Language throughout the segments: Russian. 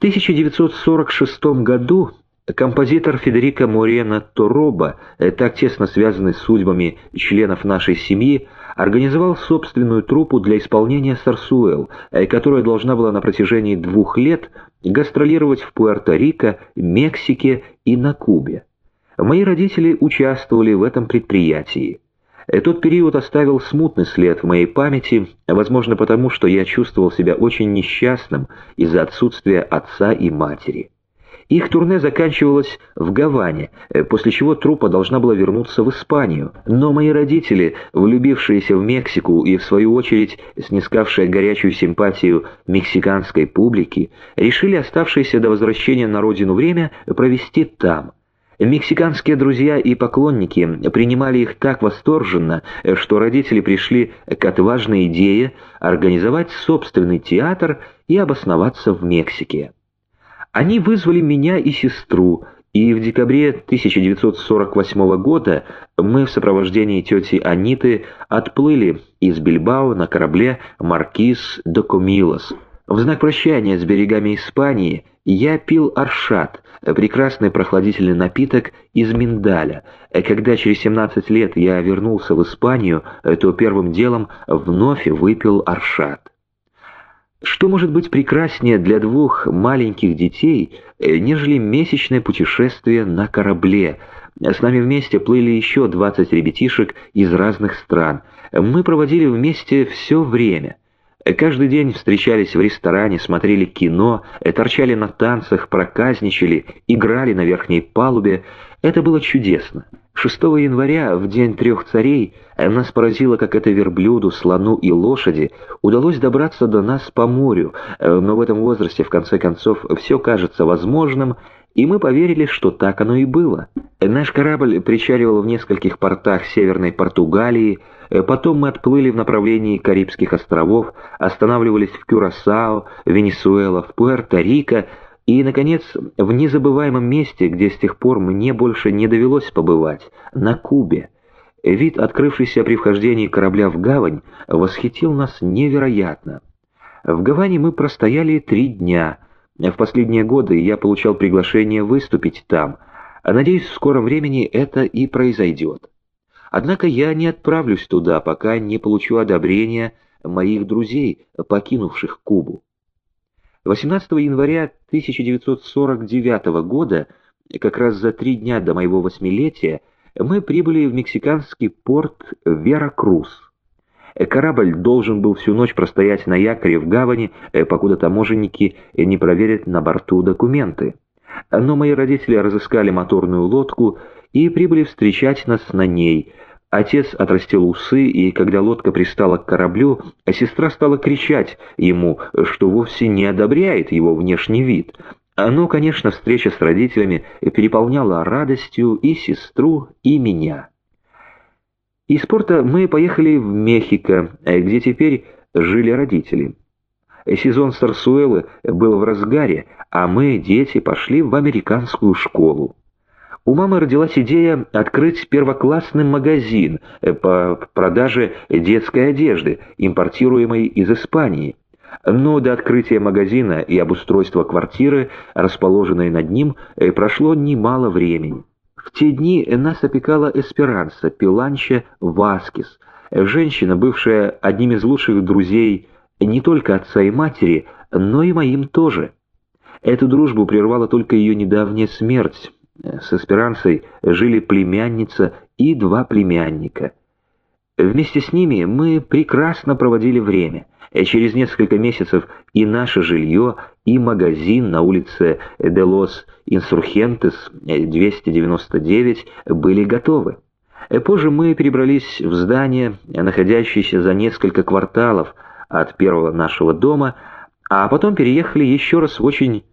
1946 году композитор Федерико Морено Тороба, так тесно связанный с судьбами членов нашей семьи, организовал собственную труппу для исполнения «Сарсуэл», которая должна была на протяжении двух лет гастролировать в Пуэрто-Рико, Мексике и на Кубе. Мои родители участвовали в этом предприятии. Тот период оставил смутный след в моей памяти, возможно потому, что я чувствовал себя очень несчастным из-за отсутствия отца и матери. Их турне заканчивалось в Гаване, после чего труппа должна была вернуться в Испанию. Но мои родители, влюбившиеся в Мексику и, в свою очередь, снискавшие горячую симпатию мексиканской публики, решили оставшееся до возвращения на родину время провести там – Мексиканские друзья и поклонники принимали их так восторженно, что родители пришли к отважной идее организовать собственный театр и обосноваться в Мексике. Они вызвали меня и сестру, и в декабре 1948 года мы в сопровождении тети Аниты отплыли из Бильбао на корабле «Маркиз Докумилос». В знак прощания с берегами Испании я пил аршат, прекрасный прохладительный напиток из миндаля. Когда через 17 лет я вернулся в Испанию, то первым делом вновь выпил аршат. Что может быть прекраснее для двух маленьких детей, нежели месячное путешествие на корабле? С нами вместе плыли еще 20 ребятишек из разных стран. Мы проводили вместе все время. Каждый день встречались в ресторане, смотрели кино, торчали на танцах, проказничали, играли на верхней палубе. Это было чудесно. 6 января, в День трех царей, нас поразило, как это верблюду, слону и лошади удалось добраться до нас по морю, но в этом возрасте, в конце концов, все кажется возможным, и мы поверили, что так оно и было. Наш корабль причаливал в нескольких портах Северной Португалии, потом мы отплыли в направлении Карибских островов, останавливались в Кюрасао, Венесуэла, в Пуэрто-Рико и, наконец, в незабываемом месте, где с тех пор мне больше не довелось побывать, на Кубе. Вид, открывшийся при вхождении корабля в гавань, восхитил нас невероятно. В Гаване мы простояли три дня — в последние годы я получал приглашение выступить там, а надеюсь, в скором времени это и произойдет. Однако я не отправлюсь туда, пока не получу одобрения моих друзей, покинувших Кубу. 18 января 1949 года, как раз за три дня до моего восьмилетия, мы прибыли в мексиканский порт Веракрус. Корабль должен был всю ночь простоять на якоре в гавани, э, покуда таможенники не проверят на борту документы. Но мои родители разыскали моторную лодку и прибыли встречать нас на ней. Отец отрастил усы, и когда лодка пристала к кораблю, сестра стала кричать ему, что вовсе не одобряет его внешний вид. Но, конечно, встреча с родителями переполняла радостью и сестру, и меня. Из порта мы поехали в Мехико, где теперь жили родители. Сезон Сарсуэлы был в разгаре, а мы, дети, пошли в американскую школу. У мамы родилась идея открыть первоклассный магазин по продаже детской одежды, импортируемой из Испании. Но до открытия магазина и обустройства квартиры, расположенной над ним, прошло немало времени. В те дни нас опекала Эсперанса, Пиланча Васкис, женщина, бывшая одним из лучших друзей не только отца и матери, но и моим тоже. Эту дружбу прервала только ее недавняя смерть. С Эсперансой жили племянница и два племянника. Вместе с ними мы прекрасно проводили время. Через несколько месяцев и наше жилье, и магазин на улице Делос Инсурхентес 299 были готовы. Позже мы перебрались в здание, находящееся за несколько кварталов от первого нашего дома, а потом переехали еще раз в очень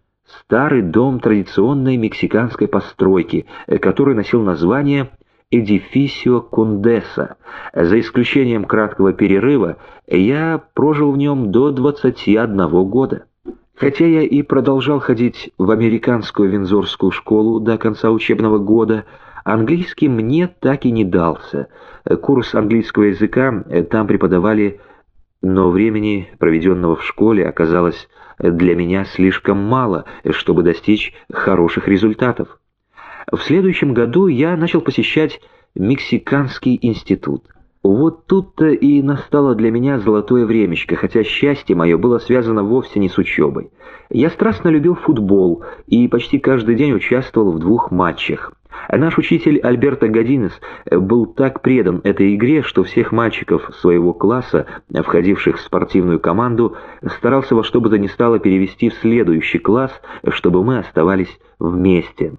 старый дом традиционной мексиканской постройки, который носил название «Эдифисио Кундеса». За исключением краткого перерыва, я прожил в нем до 21 года. Хотя я и продолжал ходить в американскую вензорскую школу до конца учебного года, английский мне так и не дался. Курс английского языка там преподавали Но времени, проведенного в школе, оказалось для меня слишком мало, чтобы достичь хороших результатов. В следующем году я начал посещать Мексиканский институт. Вот тут-то и настало для меня золотое времечко, хотя счастье мое было связано вовсе не с учебой. Я страстно любил футбол и почти каждый день участвовал в двух матчах. Наш учитель Альберто Годинес был так предан этой игре, что всех мальчиков своего класса, входивших в спортивную команду, старался во что бы то ни стало перевести в следующий класс, чтобы мы оставались вместе.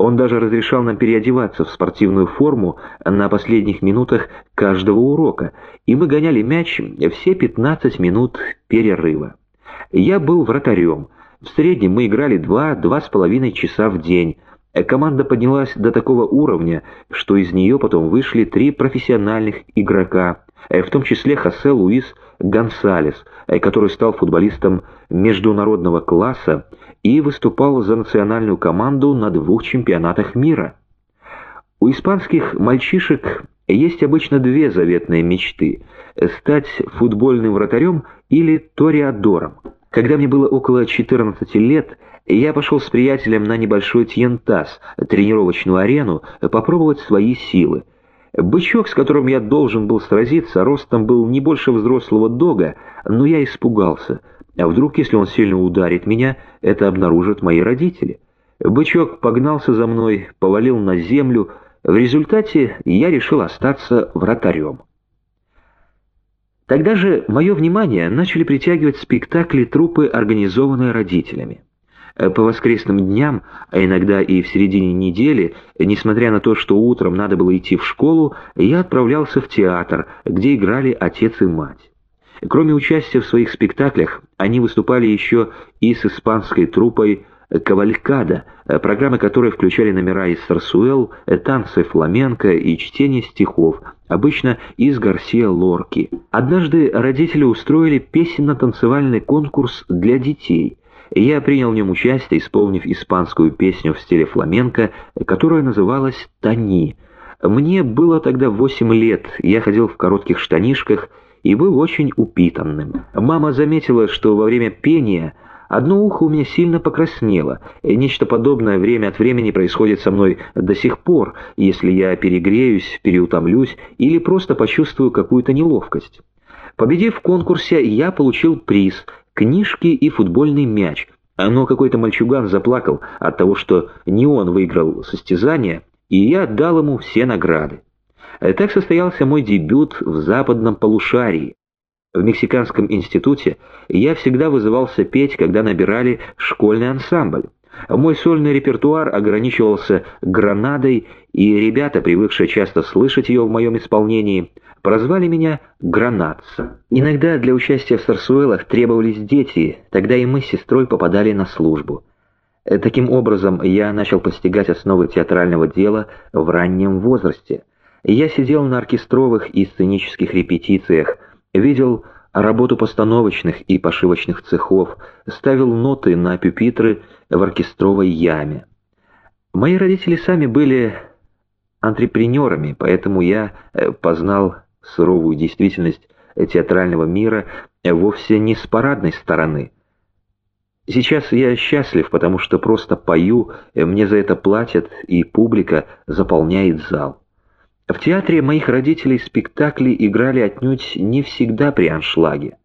Он даже разрешал нам переодеваться в спортивную форму на последних минутах каждого урока, и мы гоняли мяч все 15 минут перерыва. Я был вратарем. В среднем мы играли 2-2,5 часа в день. Команда поднялась до такого уровня, что из нее потом вышли три профессиональных игрока, в том числе Хосе Луис Гонсалес, который стал футболистом международного класса и выступал за национальную команду на двух чемпионатах мира. У испанских мальчишек есть обычно две заветные мечты – стать футбольным вратарем или ториадором. Когда мне было около 14 лет, я пошел с приятелем на небольшой Тьентас, тренировочную арену, попробовать свои силы. Бычок, с которым я должен был сразиться, ростом был не больше взрослого дога, но я испугался – а вдруг, если он сильно ударит меня, это обнаружат мои родители? Бычок погнался за мной, повалил на землю. В результате я решил остаться вратарем. Тогда же мое внимание начали притягивать спектакли трупы, организованные родителями. По воскресным дням, а иногда и в середине недели, несмотря на то, что утром надо было идти в школу, я отправлялся в театр, где играли отец и мать. Кроме участия в своих спектаклях, они выступали еще и с испанской труппой «Кавалькада», программы которой включали номера из Сарсуэл, танцы фламенко и чтение стихов, обычно из Гарсия Лорки. Однажды родители устроили песенно-танцевальный конкурс для детей. Я принял в нем участие, исполнив испанскую песню в стиле фламенко, которая называлась «Тони». Мне было тогда восемь лет, я ходил в коротких штанишках и был очень упитанным. Мама заметила, что во время пения одно ухо у меня сильно покраснело, и нечто подобное время от времени происходит со мной до сих пор, если я перегреюсь, переутомлюсь или просто почувствую какую-то неловкость. Победив в конкурсе, я получил приз – книжки и футбольный мяч. Но какой-то мальчуган заплакал от того, что не он выиграл состязание, и я отдал ему все награды. Так состоялся мой дебют в западном полушарии. В Мексиканском институте я всегда вызывался петь, когда набирали школьный ансамбль. Мой сольный репертуар ограничивался «Гранадой», и ребята, привыкшие часто слышать ее в моем исполнении, прозвали меня «Гранатца». Иногда для участия в сарсуэлах требовались дети, тогда и мы с сестрой попадали на службу. Таким образом, я начал постигать основы театрального дела в раннем возрасте – я сидел на оркестровых и сценических репетициях, видел работу постановочных и пошивочных цехов, ставил ноты на пюпитры в оркестровой яме. Мои родители сами были антрепренерами, поэтому я э, познал суровую действительность театрального мира вовсе не с парадной стороны. Сейчас я счастлив, потому что просто пою, мне за это платят, и публика заполняет зал. В театре моих родителей спектакли играли отнюдь не всегда при аншлаге.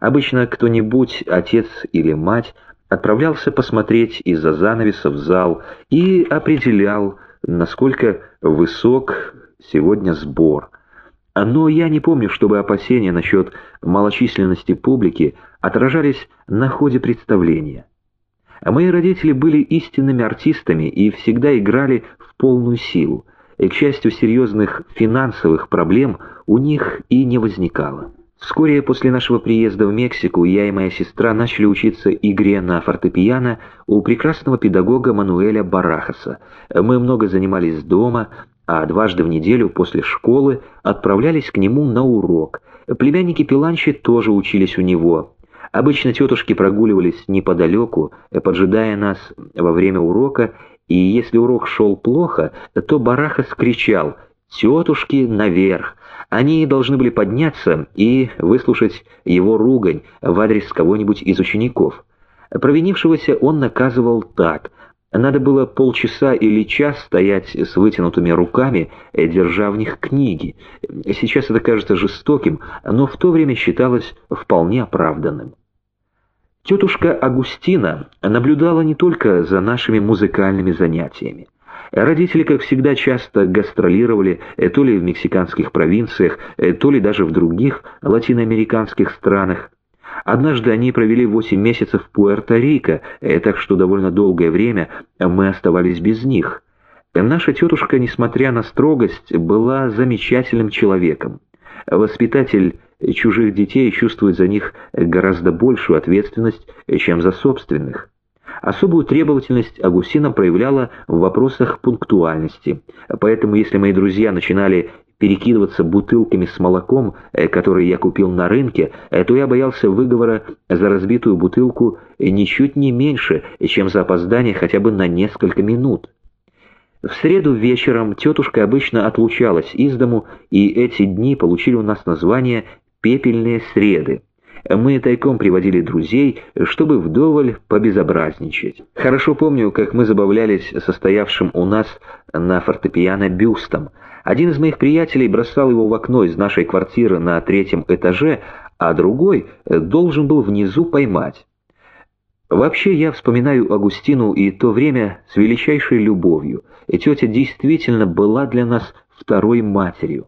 Обычно кто-нибудь, отец или мать, отправлялся посмотреть из-за занавеса в зал и определял, насколько высок сегодня сбор. Но я не помню, чтобы опасения насчет малочисленности публики отражались на ходе представления. Мои родители были истинными артистами и всегда играли в полную силу и, к счастью, серьезных финансовых проблем у них и не возникало. Вскоре после нашего приезда в Мексику я и моя сестра начали учиться игре на фортепиано у прекрасного педагога Мануэля Барахаса. Мы много занимались дома, а дважды в неделю после школы отправлялись к нему на урок. Племянники Пиланчи тоже учились у него. Обычно тетушки прогуливались неподалеку, поджидая нас во время урока и если урок шел плохо, то Бараха скричал тетушки наверх. Они должны были подняться и выслушать его ругань в адрес кого-нибудь из учеников. Провинившегося он наказывал так. Надо было полчаса или час стоять с вытянутыми руками, держа в них книги. Сейчас это кажется жестоким, но в то время считалось вполне оправданным. Тетушка Агустина наблюдала не только за нашими музыкальными занятиями. Родители, как всегда, часто гастролировали э, то ли в мексиканских провинциях, э, то ли даже в других латиноамериканских странах. Однажды они провели 8 месяцев в Пуэрто-Рико, э, так что довольно долгое время мы оставались без них. Наша тетушка, несмотря на строгость, была замечательным человеком. Воспитатель чужих детей чувствует за них гораздо большую ответственность, чем за собственных. Особую требовательность Агустина проявляла в вопросах пунктуальности, поэтому если мои друзья начинали перекидываться бутылками с молоком, э, которые я купил на рынке, э, то я боялся выговора за разбитую бутылку ничуть не меньше, чем за опоздание хотя бы на несколько минут. В среду вечером тетушка обычно отлучалась из дому, и эти дни получили у нас название «пепельные среды». Мы тайком приводили друзей, чтобы вдоволь побезобразничать. Хорошо помню, как мы забавлялись состоявшим у нас на фортепиано бюстом. Один из моих приятелей бросал его в окно из нашей квартиры на третьем этаже, а другой должен был внизу поймать. Вообще я вспоминаю Агустину и то время с величайшей любовью. И тетя действительно была для нас второй матерью.